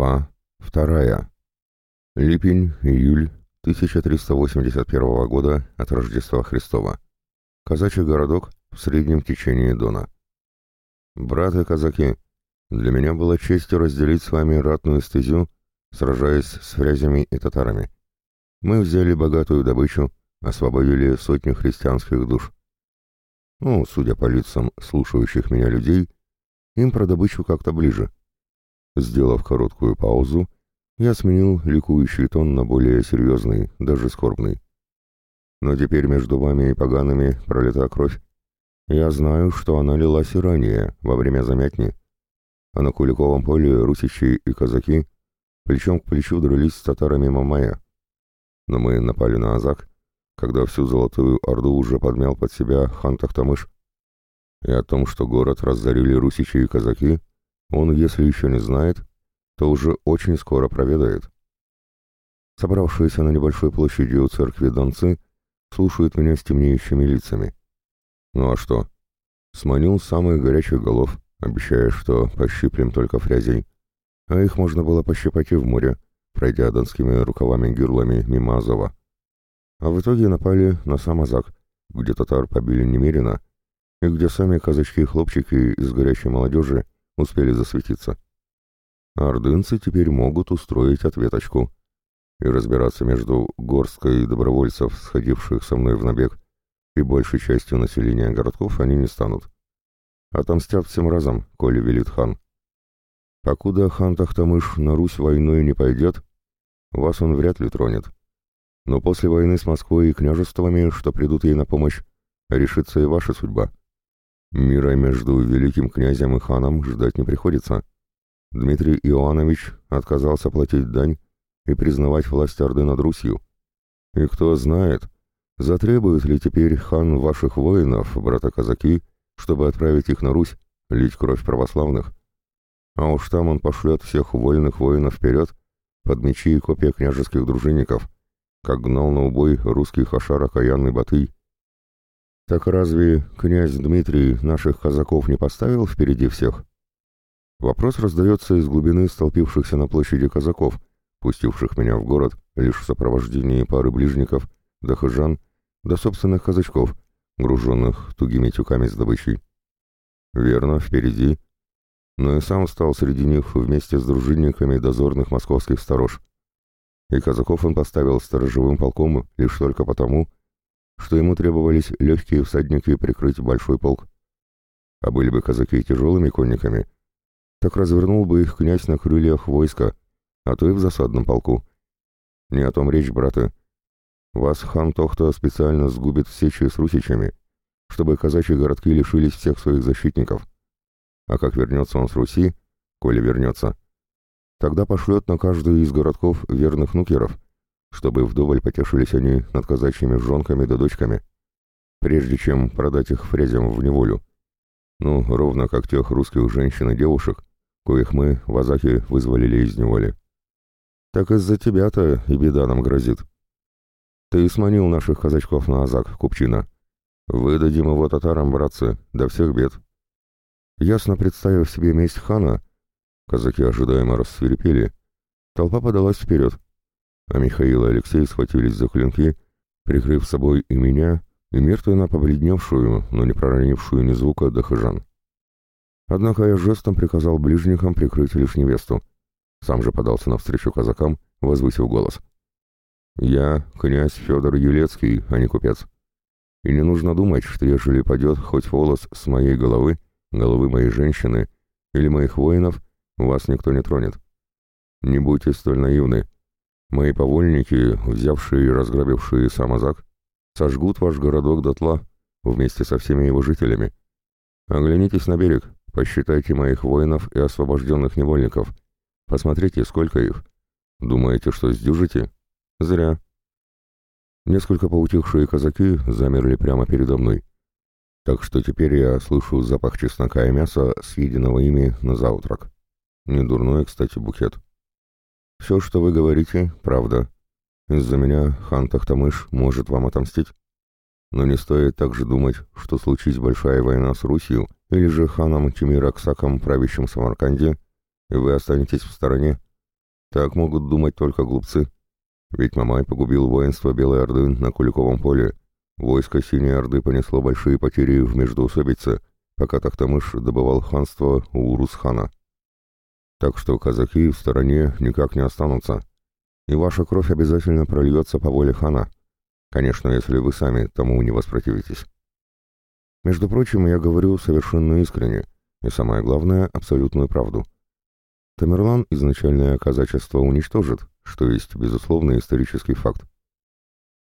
Глава вторая. Липень, июль 1381 года от Рождества Христова. Казачий городок в среднем течении Дона. Браты казаки, для меня было честью разделить с вами ратную стезю, сражаясь с фрязями и татарами. Мы взяли богатую добычу, освободили сотню христианских душ. Ну, судя по лицам слушающих меня людей, им про добычу как-то ближе — Сделав короткую паузу, я сменил ликующий тон на более серьезный, даже скорбный. Но теперь между вами и погаными пролита кровь. Я знаю, что она лилась и ранее, во время замятни. А на Куликовом поле русичи и казаки плечом к плечу дрались с татарами Мамая. Но мы напали на Азак, когда всю Золотую Орду уже подмял под себя хан Тахтамыш. И о том, что город разорили русичи и казаки, он, если еще не знает, то уже очень скоро проведает. Собравшиеся на небольшой площади у церкви донцы слушают меня с темнеющими лицами. Ну а что? Сманил самых горячих голов, обещая, что пощиплем только фрязей. А их можно было пощипать и в море, пройдя донскими рукавами-гирлами мимо Азова. А в итоге напали на сам Азак, где татар побили немерено, и где сами казачки-хлопчики из горячей молодежи успели засветиться. ордынцы теперь могут устроить ответочку и разбираться между горсткой добровольцев, сходивших со мной в набег, и большей частью населения городков они не станут. Отомстят всем разом, коли велит хан. Покуда хан Тахтамыш на Русь войной не пойдет, вас он вряд ли тронет. Но после войны с Москвой и княжествами, что придут ей на помощь, решится и ваша судьба. Мира между великим князем и ханом ждать не приходится. Дмитрий Иоаннович отказался платить дань и признавать власть Орды над Русью. И кто знает, затребует ли теперь хан ваших воинов, брата-казаки, чтобы отправить их на Русь, лить кровь православных. А уж там он пошлет всех вольных воинов вперед, под мечи и копья княжеских дружинников, как гнал на убой русский хашар окаянный Батый, так разве князь Дмитрий наших казаков не поставил впереди всех? Вопрос раздается из глубины столпившихся на площади казаков, пустивших меня в город лишь в сопровождении пары ближников, дохожан, до собственных казачков, груженных тугими тюками с добычей. Верно, впереди. Но и сам стал среди них вместе с дружинниками дозорных московских сторож. И казаков он поставил сторожевым полком лишь только потому, что ему требовались легкие всадники прикрыть большой полк. А были бы казаки тяжелыми конниками, так развернул бы их князь на крыльях войска, а то и в засадном полку. Не о том речь, браты. Вас хан Тохта специально сгубит в сечи с русичами, чтобы казачьи городки лишились всех своих защитников. А как вернется он с Руси, коли вернется, тогда пошлет на каждый из городков верных нукеров — чтобы вдоволь потешились они над казачьими жонками да дочками, прежде чем продать их фрезям в неволю. Ну, ровно как тех русских женщин и девушек, коих мы в Азахе вызволили из неволи. Так из-за тебя-то и беда нам грозит. Ты сманил наших казачков на Азак, купчина. Выдадим его татарам, братцы, до всех бед. Ясно представив себе месть хана, казаки ожидаемо рассверепели, толпа подалась вперед, а Михаил и Алексей схватились за клинки, прикрыв собой и меня, и мертвенно побледневшую, но не проронившую ни звука дохожан. Однако я жестом приказал ближникам прикрыть лишь невесту. Сам же подался навстречу казакам, возвысив голос. «Я князь Федор Елецкий, а не купец. И не нужно думать, что ежели падет хоть волос с моей головы, головы моей женщины или моих воинов, вас никто не тронет. Не будьте столь наивны, Мои повольники, взявшие и разграбившие Самозак, сожгут ваш городок дотла вместе со всеми его жителями. Оглянитесь на берег, посчитайте моих воинов и освобожденных невольников. Посмотрите, сколько их. Думаете, что сдюжите? Зря. Несколько поутихшие казаки замерли прямо передо мной. Так что теперь я слышу запах чеснока и мяса, съеденного ими на завтрак. Недурной, кстати, букет. «Все, что вы говорите, правда. Из-за меня хан Тахтамыш может вам отомстить. Но не стоит также думать, что случись большая война с Русью или же ханом Тимир Аксаком, правящим Самарканде, и вы останетесь в стороне. Так могут думать только глупцы. Ведь Мамай погубил воинство Белой Орды на Куликовом поле. Войско Синей Орды понесло большие потери в междоусобице, пока Тахтамыш добывал ханство у Урус-хана. Так что казаки в стороне никак не останутся. И ваша кровь обязательно прольется по воле хана. Конечно, если вы сами тому не воспротивитесь. Между прочим, я говорю совершенно искренне, и самое главное, абсолютную правду. Тамерлан изначальное казачество уничтожит, что есть безусловный исторический факт.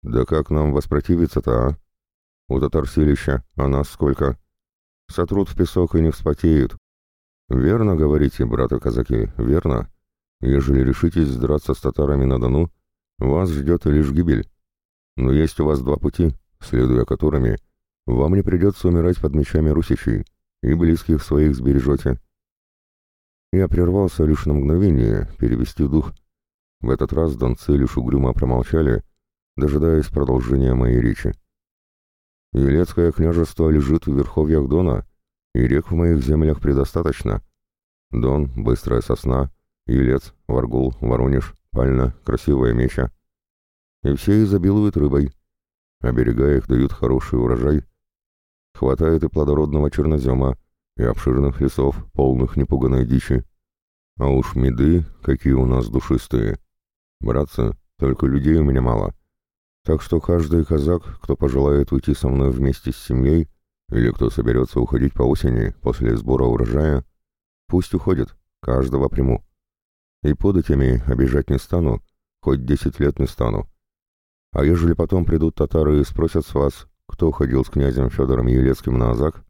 Да как нам воспротивиться-то, а? У татар селища, а нас сколько? Сотрут в песок и не вспотеют. Верно говорите, браты-казаки, верно. Ежели решитесь драться с татарами на Дону, вас ждет лишь гибель. Но есть у вас два пути, следуя которыми вам не придется умирать под мечами русичей, и близких своих сбережете. Я прервался лишь на мгновение, перевести дух. В этот раз донцы лишь угрюмо промолчали, дожидаясь продолжения моей речи. Елецкое княжество лежит в верховьях Дона, и рек в моих землях предостаточно. Дон, Быстрая Сосна, Елец, Варгул, Воронеж, Пальна, Красивая Меча. И все изобилуют рыбой. А берега их дают хороший урожай. Хватает и плодородного чернозема, и обширных лесов, полных непуганной дичи. А уж меды, какие у нас душистые. Братцы, только людей у меня мало. Так что каждый казак, кто пожелает уйти со мной вместе с семьей, или кто соберется уходить по осени после сбора урожая, пусть уходит, каждого приму. И податями обижать не стану, хоть десять лет не стану. А ежели потом придут татары и спросят с вас, кто ходил с князем Федором Елецким на Азак,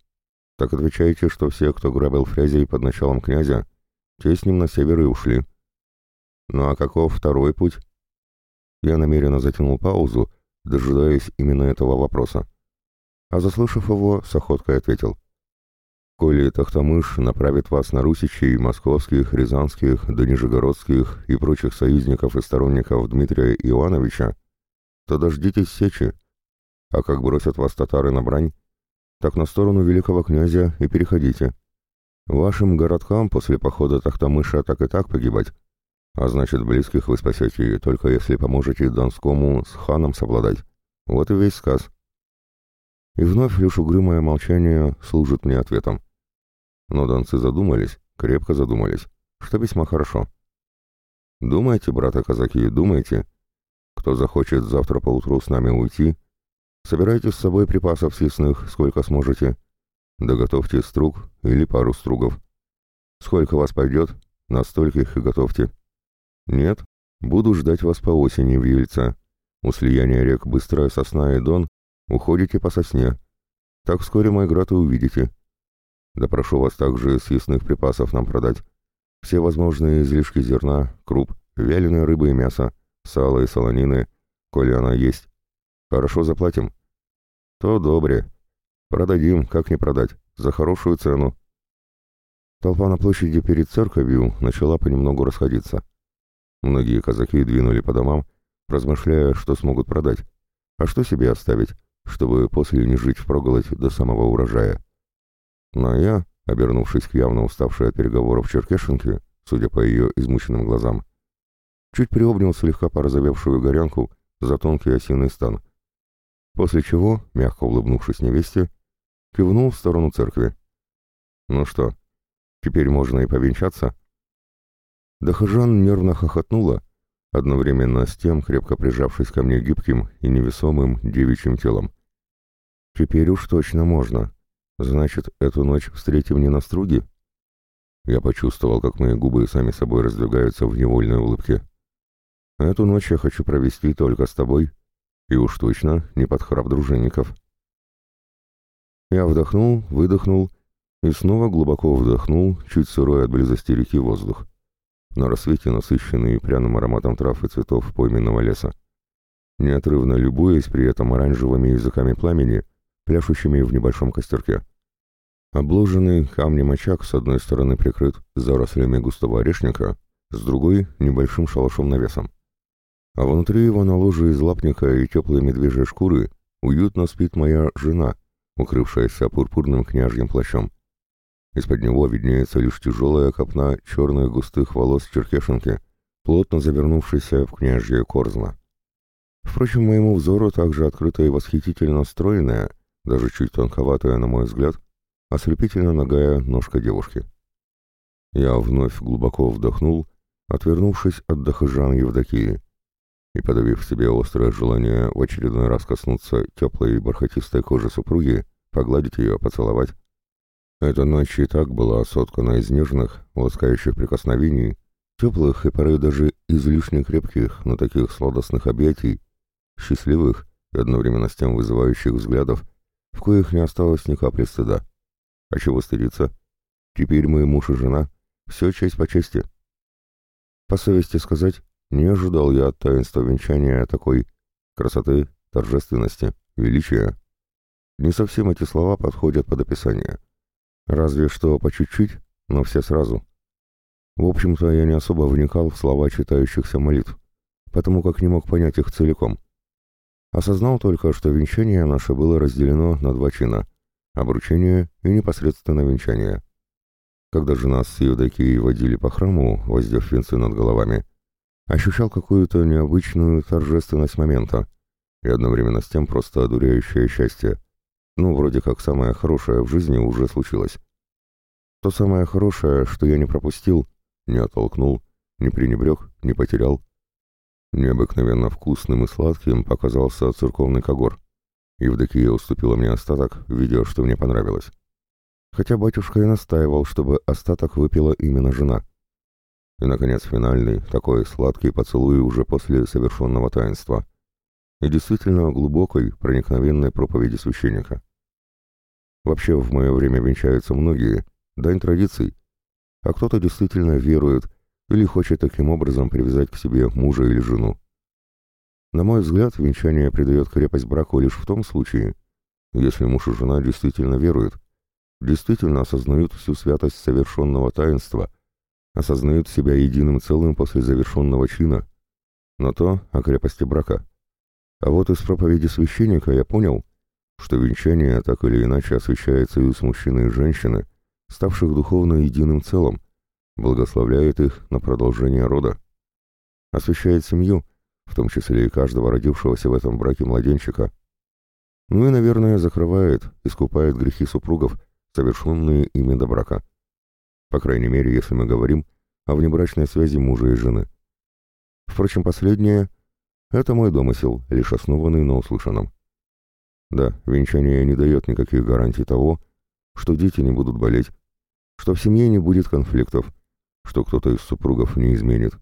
так отвечайте, что все, кто грабил Фрязей под началом князя, те с ним на север и ушли. Ну а каков второй путь? Я намеренно затянул паузу, дожидаясь именно этого вопроса. А заслышав его, с охоткой ответил. «Коли Тахтамыш направит вас на русичей, московских, рязанских, да нижегородских и прочих союзников и сторонников Дмитрия Ивановича, то дождитесь сечи, а как бросят вас татары на брань, так на сторону великого князя и переходите. Вашим городкам после похода Тахтамыша так и так погибать, а значит, близких вы спасете, только если поможете Донскому с ханом совладать. Вот и весь сказ. И вновь лишь угрюмое молчание служит мне ответом. Но донцы задумались, крепко задумались, что весьма хорошо. Думайте, брата-казаки, думайте. Кто захочет завтра поутру с нами уйти, собирайте с собой припасов съестных, сколько сможете. Доготовьте струг или пару стругов. Сколько вас пойдет, на стольких и готовьте. Нет, буду ждать вас по осени в Ельце. У слияния рек Быстрая Сосна и Дон уходите по сосне. Так вскоре мой град и увидите. Да прошу вас также съестных припасов нам продать. Все возможные излишки зерна, круп, вяленой рыбы и мяса, сала и солонины, коли она есть. Хорошо заплатим. То добре. Продадим, как не продать, за хорошую цену. Толпа на площади перед церковью начала понемногу расходиться. Многие казаки двинули по домам, размышляя, что смогут продать, а что себе оставить, чтобы после не жить впроголодь до самого урожая. Но я, обернувшись к явно уставшей от переговоров черкешенке, судя по ее измученным глазам, чуть приобнял слегка порозовевшую горянку за тонкий осиный стан, после чего, мягко улыбнувшись невесте, кивнул в сторону церкви. «Ну что, теперь можно и повенчаться?» Дахажан нервно хохотнула, одновременно с тем крепко прижавшись ко мне гибким и невесомым девичьим телом. «Теперь уж точно можно. Значит, эту ночь встретим не на струге?» Я почувствовал, как мои губы сами собой раздвигаются в невольной улыбке. «Эту ночь я хочу провести только с тобой, и уж точно не под храп дружинников». Я вдохнул, выдохнул и снова глубоко вдохнул чуть сырой от близости реки воздух на рассвете насыщенный пряным ароматом трав и цветов пойменного леса, неотрывно любуясь при этом оранжевыми языками пламени, пляшущими в небольшом костерке. Обложенный камнем очаг с одной стороны прикрыт зарослями густого орешника, с другой — небольшим шалашом-навесом. А внутри его на ложе из лапника и теплой медвежьей шкуры уютно спит моя жена, укрывшаяся пурпурным княжьим плащом. Из-под него виднеется лишь тяжелая копна черных густых волос черкешенки, плотно завернувшийся в княжье корзно. Впрочем, моему взору также открыто и восхитительно стройная, даже чуть тонковатая, на мой взгляд, ослепительно ногая ножка девушки. Я вновь глубоко вдохнул, отвернувшись от Дахажан Евдокии, и, подавив себе острое желание в очередной раз коснуться теплой бархатистой кожи супруги, погладить ее, поцеловать. Эта ночь и так была соткана из нежных, ласкающих прикосновений, теплых и порой даже излишне крепких, но таких сладостных объятий, счастливых и одновременно с тем вызывающих взглядов, в коих не осталось ни капли стыда. А чего стыдиться? Теперь мы муж и жена, все честь по чести. По совести сказать, не ожидал я от таинства венчания такой красоты, торжественности, величия. Не совсем эти слова подходят под описание. Разве что по чуть-чуть, но все сразу. В общем-то, я не особо вникал в слова читающихся молитв, потому как не мог понять их целиком. Осознал только, что венчание наше было разделено на два чина — обручение и непосредственно венчание. Когда же нас с Евдокией водили по храму, воздев венцы над головами, ощущал какую-то необычную торжественность момента и одновременно с тем просто одуряющее счастье. Ну, вроде как самое хорошее в жизни уже случилось. То самое хорошее, что я не пропустил, не оттолкнул, не пренебрег, не потерял. Необыкновенно вкусным и сладким показался церковный когор. Евдокия уступила мне остаток, видя, что мне понравилось хотя батюшка и настаивал, чтобы остаток выпила именно жена. И, наконец, финальный, такой сладкий поцелуй уже после совершенного таинства. И действительно глубокой, проникновенной проповеди священника. Вообще, в мое время венчаются многие, дань традиций, а кто-то действительно верует или хочет таким образом привязать к себе мужа или жену. На мой взгляд, венчание придает крепость браку лишь в том случае, если муж и жена действительно веруют, действительно осознают всю святость совершенного таинства, осознают себя единым целым после завершенного чина, но то о крепости брака. А вот из проповеди священника я понял, что венчание так или иначе освещает союз мужчины и женщины, ставших духовно единым целым, благословляет их на продолжение рода, освещает семью, в том числе и каждого родившегося в этом браке младенчика, ну и, наверное, закрывает, искупает грехи супругов, совершенные ими до брака. По крайней мере, если мы говорим о внебрачной связи мужа и жены. Впрочем, последнее — это мой домысел, лишь основанный на услышанном. Да, венчание не дает никаких гарантий того, что дети не будут болеть, что в семье не будет конфликтов, что кто-то из супругов не изменит.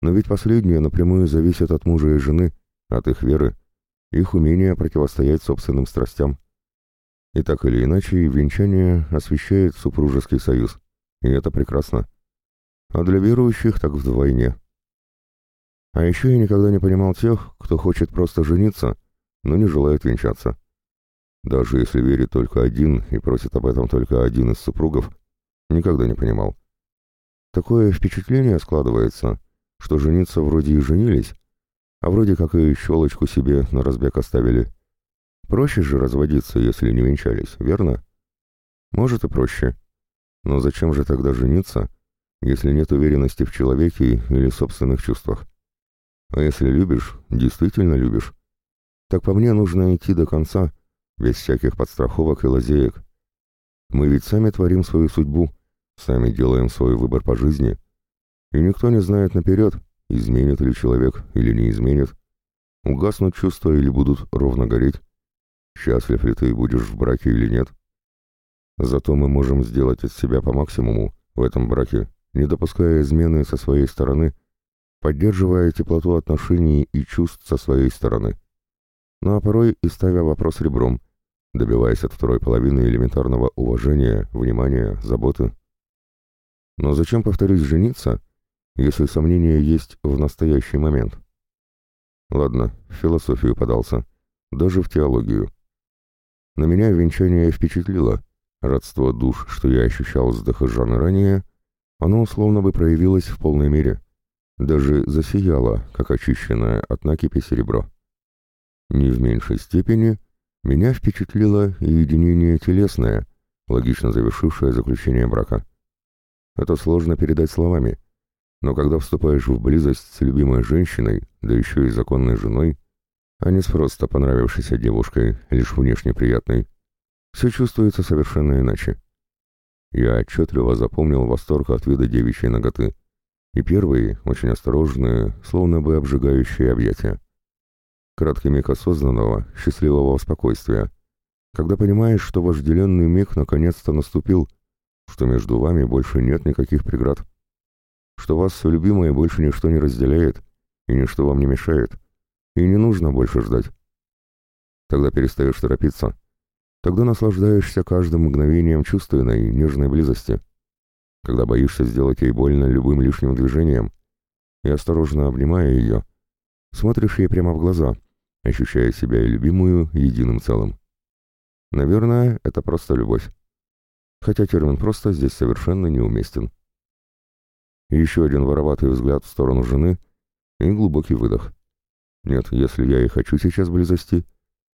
Но ведь последнее напрямую зависит от мужа и жены, от их веры, их умения противостоять собственным страстям. И так или иначе, венчание освещает супружеский союз. И это прекрасно. А для верующих так вдвойне. А еще я никогда не понимал тех, кто хочет просто жениться, но не желает венчаться. Даже если верит только один и просит об этом только один из супругов, никогда не понимал. Такое впечатление складывается, что жениться вроде и женились, а вроде как и щелочку себе на разбег оставили – Проще же разводиться, если не венчались, верно? Может и проще. Но зачем же тогда жениться, если нет уверенности в человеке или собственных чувствах? А если любишь, действительно любишь, так по мне нужно идти до конца, без всяких подстраховок и лазеек. Мы ведь сами творим свою судьбу, сами делаем свой выбор по жизни, и никто не знает наперед, изменит ли человек или не изменит, угаснут чувства или будут ровно гореть счастлив ли ты будешь в браке или нет. Зато мы можем сделать от себя по максимуму в этом браке, не допуская измены со своей стороны, поддерживая теплоту отношений и чувств со своей стороны. Ну а порой и ставя вопрос ребром, добиваясь от второй половины элементарного уважения, внимания, заботы. Но зачем, повторюсь, жениться, если сомнения есть в настоящий момент? Ладно, в философию подался, даже в теологию. На меня венчание впечатлило. Родство душ, что я ощущал с Дахажаной ранее, оно условно бы проявилось в полной мере. Даже засияло, как очищенное от накипи серебро. Не в меньшей степени меня впечатлило единение телесное, логично завершившее заключение брака. Это сложно передать словами. Но когда вступаешь в близость с любимой женщиной, да еще и законной женой, а не с просто понравившейся девушкой, лишь внешне приятной, все чувствуется совершенно иначе. Я отчетливо запомнил восторг от вида девичьей ноготы и первые, очень осторожные, словно бы обжигающие объятия. Краткий миг осознанного, счастливого спокойствия, когда понимаешь, что вожделенный миг наконец-то наступил, что между вами больше нет никаких преград, что вас с любимой больше ничто не разделяет и ничто вам не мешает, и не нужно больше ждать. Тогда перестаешь торопиться, тогда наслаждаешься каждым мгновением чувственной, нежной близости, когда боишься сделать ей больно любым лишним движением, и, осторожно обнимая ее, смотришь ей прямо в глаза, ощущая себя и любимую единым целым. Наверное, это просто любовь. Хотя термин «просто» здесь совершенно неуместен. Еще один вороватый взгляд в сторону жены и глубокий выдох. Нет, если я и хочу сейчас близости,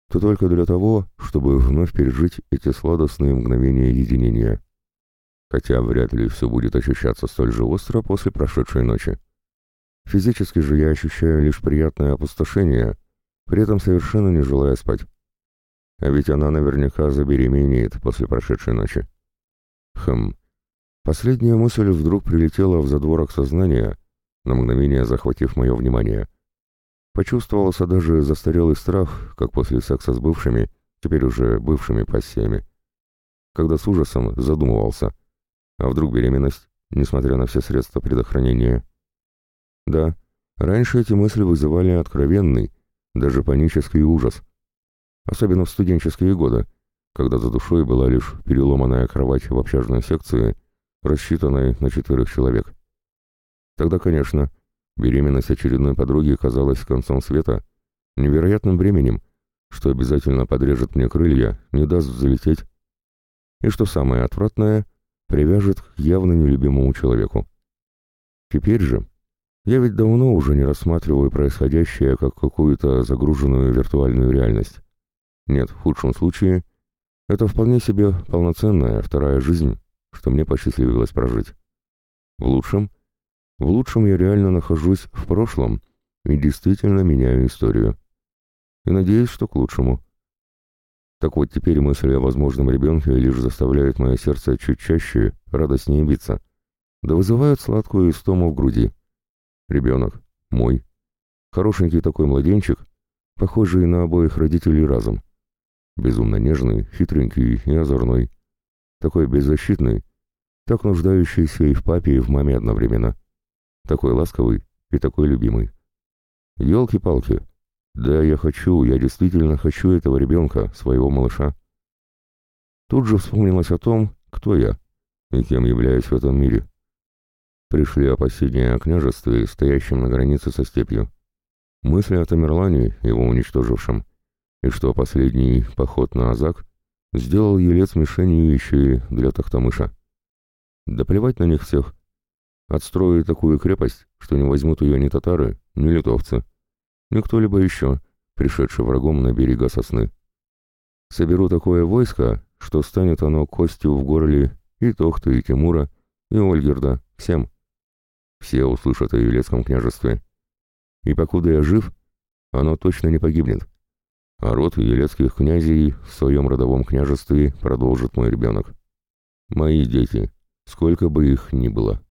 то только для того, чтобы вновь пережить эти сладостные мгновения единения. Хотя вряд ли все будет ощущаться столь же остро после прошедшей ночи. Физически же я ощущаю лишь приятное опустошение, при этом совершенно не желая спать. А ведь она наверняка забеременеет после прошедшей ночи. Хм. Последняя мысль вдруг прилетела в задворок сознания, на мгновение захватив мое внимание. Почувствовался даже застарелый страх, как после секса с бывшими, теперь уже бывшими пассиями. Когда с ужасом задумывался, а вдруг беременность, несмотря на все средства предохранения. Да, раньше эти мысли вызывали откровенный, даже панический ужас — особенно в студенческие годы, когда за душой была лишь переломанная кровать в общажной секции, рассчитанной на четверых человек. Тогда, конечно, беременность очередной подруги казалась концом света, невероятным бременем, что обязательно подрежет мне крылья, не даст взлететь, и, что самое отвратное, привяжет к явно нелюбимому человеку. Теперь же я ведь давно уже не рассматриваю происходящее как какую-то загруженную виртуальную реальность. Нет, в худшем случае, это вполне себе полноценная вторая жизнь, что мне посчастливилось прожить. В лучшем, в лучшем я реально нахожусь в прошлом и действительно меняю историю. И надеюсь, что к лучшему. Так вот, теперь мысли о возможном ребенке лишь заставляют мое сердце чуть чаще радостнее биться, да вызывают сладкую истому в груди. Ребенок, мой, хорошенький такой младенчик, похожий на обоих родителей разом. Безумно нежный, хитренький и озорной. Такой беззащитный, так нуждающийся и в папе, и в маме одновременно. Такой ласковый и такой любимый. Ёлки-палки. Да, я хочу, я действительно хочу этого ребенка, своего малыша. Тут же вспомнилось о том, кто я и кем являюсь в этом мире. Пришли опасения о княжестве, стоящем на границе со степью. Мысли о Тамерлане, его уничтожившем, и что последний поход на Азак сделал Елец мишенью еще и для Тахтамыша. Да плевать на них всех. Отстрою такую крепость, что не возьмут ее ни татары, ни литовцы, ни кто-либо еще, пришедший врагом на берега сосны. Соберу такое войско, что станет оно костью в горле и Тохты, и Тимура, и Ольгерда, всем. Все услышат о Елецком княжестве. И покуда я жив, оно точно не погибнет а род елецких князей в своем родовом княжестве продолжит мой ребенок. Мои дети, сколько бы их ни было.